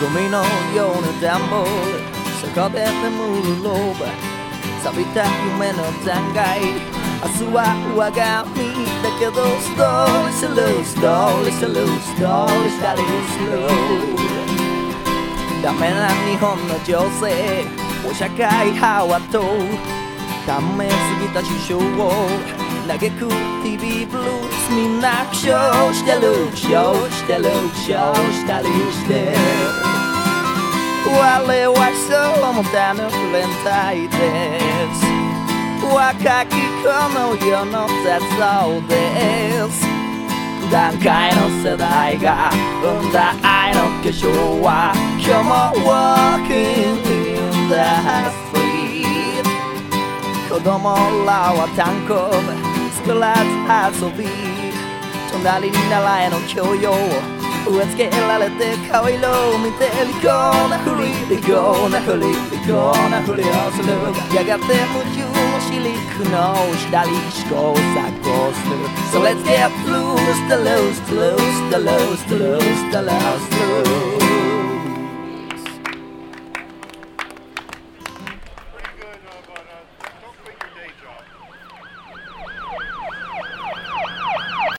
ゴミのような段ボールそこで眠るローバー錆びた夢の残骸明日は我が身だけどストーリーするストーリーするストーリーしたりするダメな日本の女性お社会派はとダメすぎた首相を嘆く TV ブルースみんな苦笑してる苦笑してる苦笑したりして我はそうもたぬ連帯です若きこの世の雑草です段階の世代が生んだ愛の結晶は今日も Walking in the street 子供らは単行作らず遊び隣に習えの教養植え付けられて顔色を見て利口なふり利口なふり利口なふりをするやがて矛盾を知り苦悩したり試行錯誤する So let's get loose, the loose, the loose, the loose, the loose, the loose, the loose